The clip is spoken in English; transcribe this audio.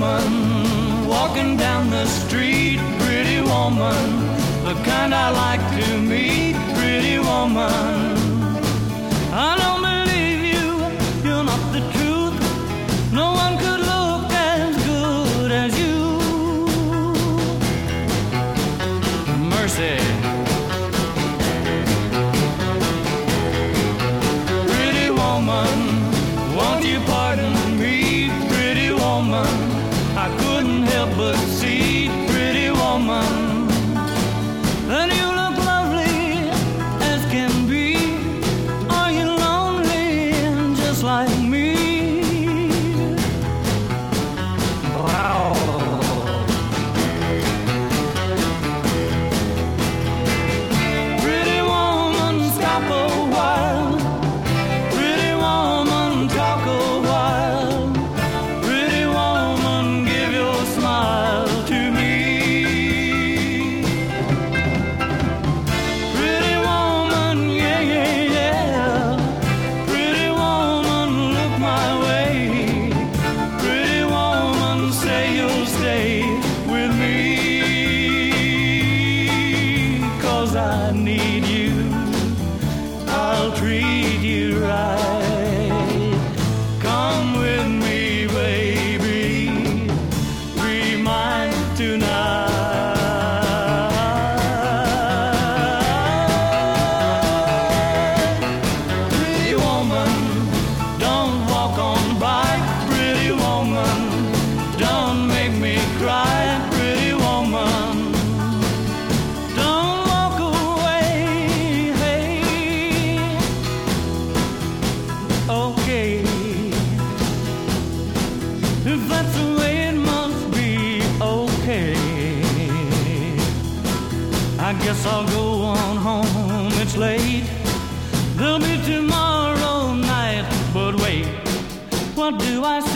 woman walking down the street, pretty woman, the kind I like to meet, pretty woman. I don't believe you, you're not the truth. No one could look as good as you. Mercy. Pretty woman, I couldn't help but see, pretty woman. That you look lovely as can be. Are you lonely just like me? I need you. Guess I'll go on home, it's late. There'll be tomorrow night, but wait, what do I?